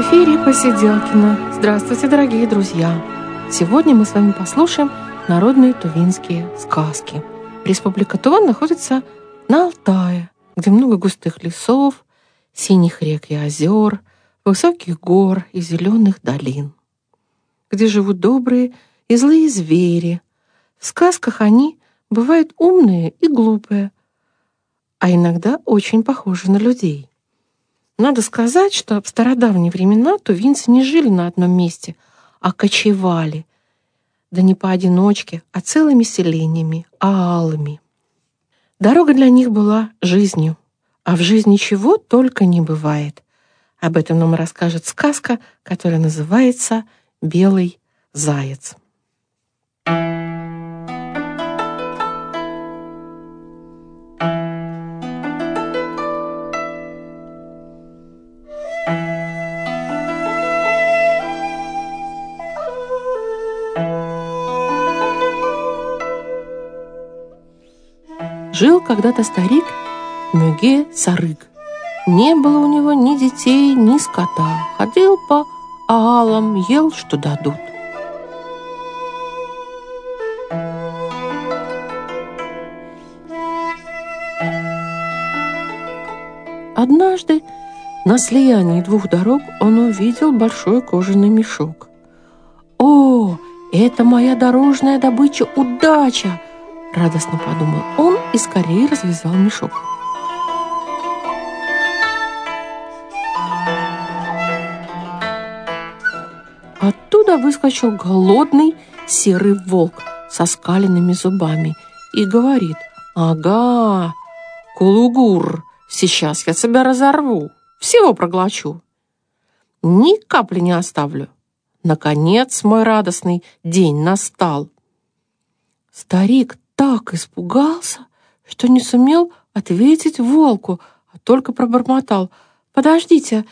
В эфире Посиделкина. Здравствуйте, дорогие друзья! Сегодня мы с вами послушаем народные тувинские сказки. Республика Туван находится на Алтае, где много густых лесов, синих рек и озер, высоких гор и зеленых долин, где живут добрые и злые звери. В сказках они бывают умные и глупые, а иногда очень похожи на людей. Надо сказать, что в стародавние времена тувинцы не жили на одном месте, а кочевали. Да не поодиночке, а целыми селениями, аалами. Дорога для них была жизнью, а в жизни чего только не бывает. Об этом нам расскажет сказка, которая называется «Белый заяц». Жил когда-то старик Мюге Сарык. Не было у него ни детей, ни скота. Ходил по аалам, ел, что дадут. Однажды на слиянии двух дорог он увидел большой кожаный мешок. «О, это моя дорожная добыча, удача!» Радостно подумал он и скорее развязал мешок. Оттуда выскочил голодный серый волк со скаленными зубами и говорит, «Ага, Кулугур, сейчас я тебя разорву, всего проглочу, ни капли не оставлю». Наконец мой радостный день настал. Старик так испугался, что не сумел ответить волку, а только пробормотал. «Подождите,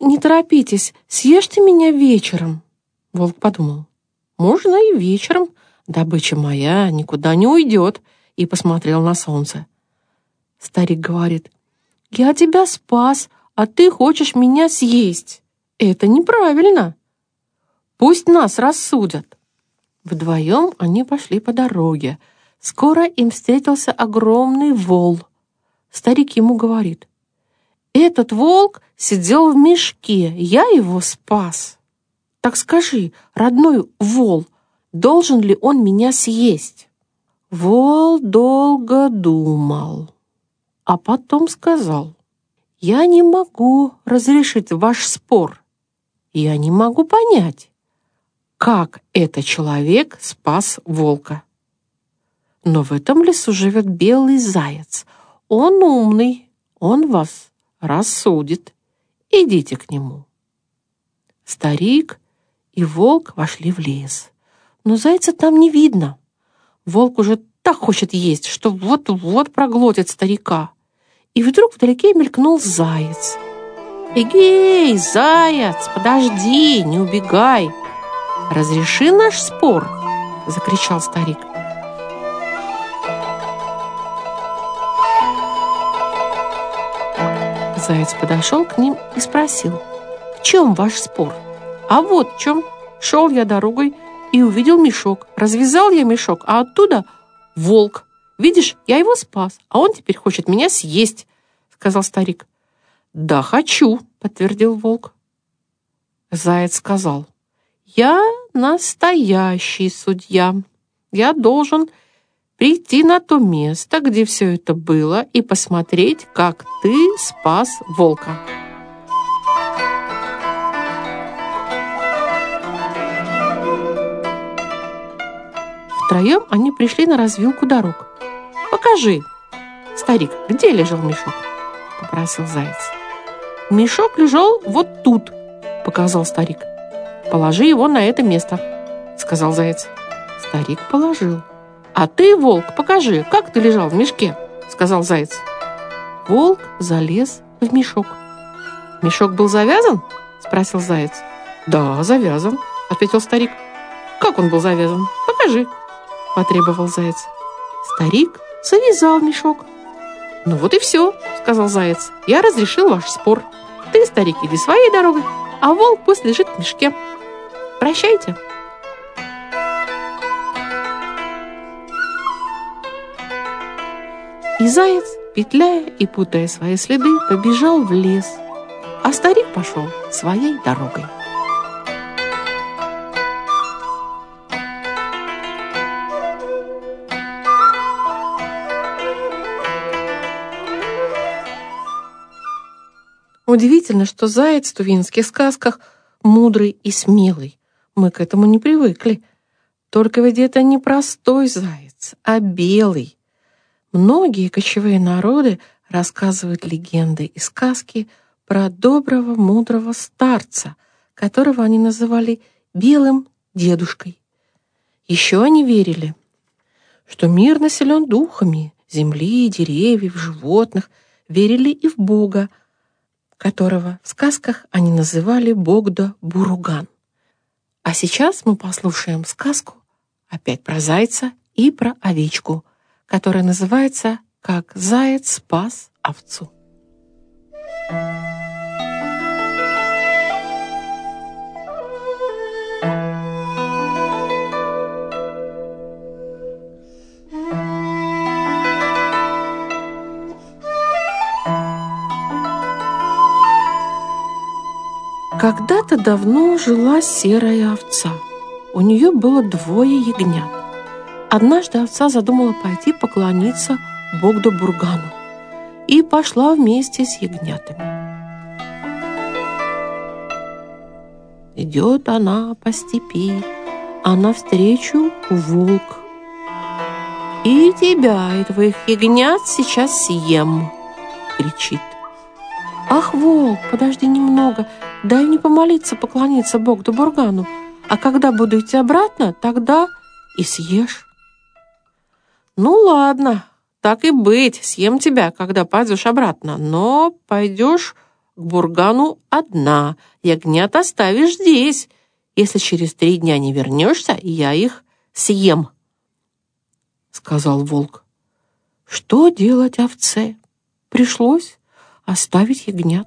не торопитесь, съешьте меня вечером». Волк подумал. «Можно и вечером, добыча моя никуда не уйдет», и посмотрел на солнце. Старик говорит, «Я тебя спас, а ты хочешь меня съесть. Это неправильно. Пусть нас рассудят». Вдвоем они пошли по дороге, Скоро им встретился огромный вол. Старик ему говорит, «Этот волк сидел в мешке, я его спас. Так скажи, родной вол, должен ли он меня съесть?» Вол долго думал, а потом сказал, «Я не могу разрешить ваш спор. Я не могу понять, как этот человек спас волка. Но в этом лесу живет белый заяц. Он умный, он вас рассудит. Идите к нему. Старик и волк вошли в лес. Но зайца там не видно. Волк уже так хочет есть, что вот-вот проглотит старика. И вдруг вдалеке мелькнул заяц. «Эгей, заяц, подожди, не убегай!» «Разреши наш спор!» — закричал старик. Заяц подошел к ним и спросил, «В чем ваш спор?» «А вот в чем. Шел я дорогой и увидел мешок. Развязал я мешок, а оттуда волк. Видишь, я его спас, а он теперь хочет меня съесть», сказал старик. «Да, хочу», подтвердил волк. Заяц сказал, «Я настоящий судья. Я должен прийти на то место, где все это было, и посмотреть, как ты спас волка. Втроем они пришли на развилку дорог. «Покажи, старик, где лежал мешок?» — попросил заяц. «Мешок лежал вот тут», — показал старик. «Положи его на это место», — сказал заяц. Старик положил. «А ты, волк, покажи, как ты лежал в мешке», — сказал заяц. Волк залез в мешок. «Мешок был завязан?» — спросил заяц. «Да, завязан», — ответил старик. «Как он был завязан? Покажи», — потребовал заяц. Старик завязал мешок. «Ну вот и все», — сказал заяц. «Я разрешил ваш спор. Ты, старик, иди своей дорогой, а волк пусть лежит в мешке. Прощайте. Заяц, петляя и путая свои следы, побежал в лес, а старик пошел своей дорогой. Удивительно, что заяц в тувинских сказках мудрый и смелый. Мы к этому не привыкли. Только ведь это не простой заяц, а белый. Многие кочевые народы рассказывают легенды и сказки про доброго, мудрого старца, которого они называли белым дедушкой. Еще они верили, что мир населен духами, земли, деревьев, животных, верили и в Бога, которого в сказках они называли Богда Буруган. А сейчас мы послушаем сказку опять про зайца и про овечку, которая называется «Как заяц спас овцу». Когда-то давно жила серая овца. У нее было двое ягнят. Однажды овца задумала пойти поклониться Богду Бургану и пошла вместе с ягнятами. Идет она по степи, а навстречу волк. «И тебя, и твоих ягнят сейчас съем!» — кричит. «Ах, волк, подожди немного, дай мне помолиться, поклониться Богу Бургану, а когда буду идти обратно, тогда и съешь». «Ну ладно, так и быть, съем тебя, когда пойдешь обратно, но пойдешь к Бургану одна, ягнят оставишь здесь. Если через три дня не вернешься, я их съем», — сказал волк. Что делать овце? Пришлось оставить ягнят.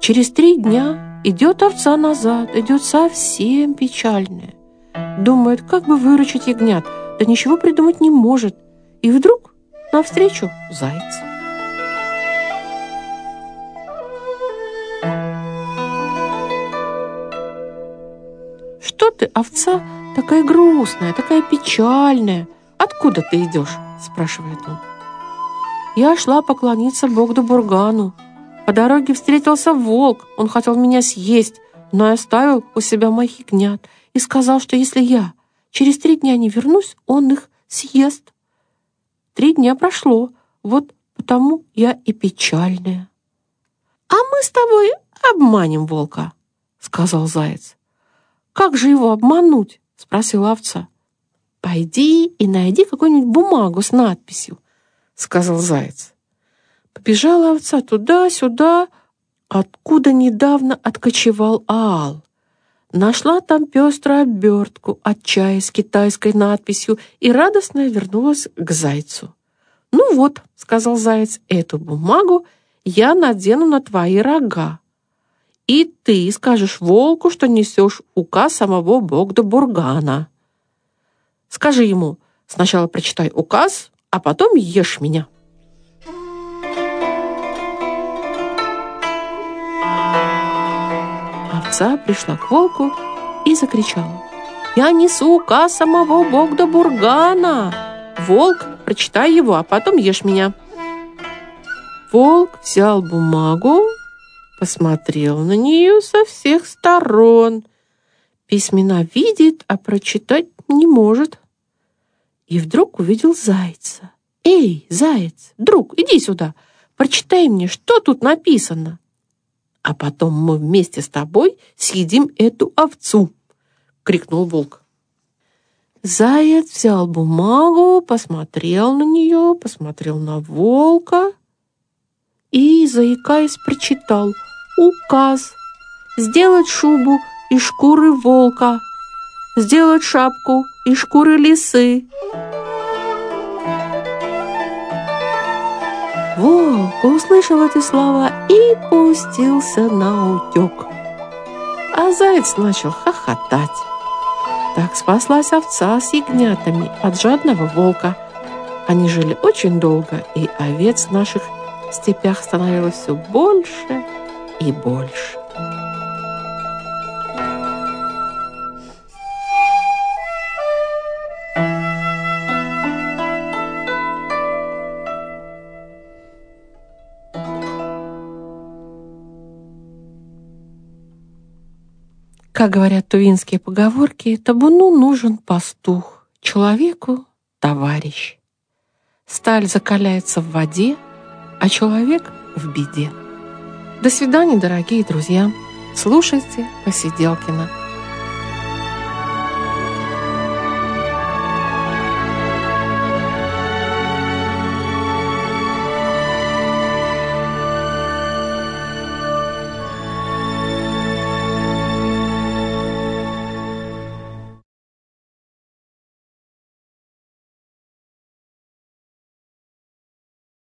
Через три дня идет овца назад, идет совсем печальная. Думает, как бы выручить ягнят, да ничего придумать не может. И вдруг навстречу заяц. «Что ты, овца, такая грустная, такая печальная. Откуда ты идешь?» – спрашивает он. Я шла поклониться Богду Бургану. По дороге встретился волк, он хотел меня съесть, но оставил у себя моих ягнят и сказал, что если я через три дня не вернусь, он их съест. Три дня прошло, вот потому я и печальная. «А мы с тобой обманем волка», — сказал заяц. «Как же его обмануть?» — спросила овца. «Пойди и найди какую-нибудь бумагу с надписью», — сказал заяц. Побежала овца туда-сюда, откуда недавно откочевал Аал. Нашла там пеструю обертку от чая с китайской надписью и радостно вернулась к зайцу. «Ну вот», — сказал заяц, — «эту бумагу я надену на твои рога. И ты скажешь волку, что несешь указ самого Богда Бургана. Скажи ему, сначала прочитай указ, а потом ешь меня». Овца пришла к волку и закричала. «Я несу указ самого Богда Бургана! Волк, прочитай его, а потом ешь меня!» Волк взял бумагу, посмотрел на нее со всех сторон. Письмена видит, а прочитать не может. И вдруг увидел зайца. «Эй, заяц, друг, иди сюда, прочитай мне, что тут написано!» «А потом мы вместе с тобой съедим эту овцу!» — крикнул волк. Заяц взял бумагу, посмотрел на нее, посмотрел на волка и, заикаясь, прочитал указ сделать шубу из шкуры волка, сделать шапку из шкуры лисы. Волк услышал эти слова и пустился на утек. А заяц начал хохотать. Так спаслась овца с ягнятами от жадного волка. Они жили очень долго, и овец в наших степях становилось все больше и больше. Как говорят тувинские поговорки, табуну нужен пастух, человеку — товарищ. Сталь закаляется в воде, а человек — в беде. До свидания, дорогие друзья. Слушайте Посиделкина.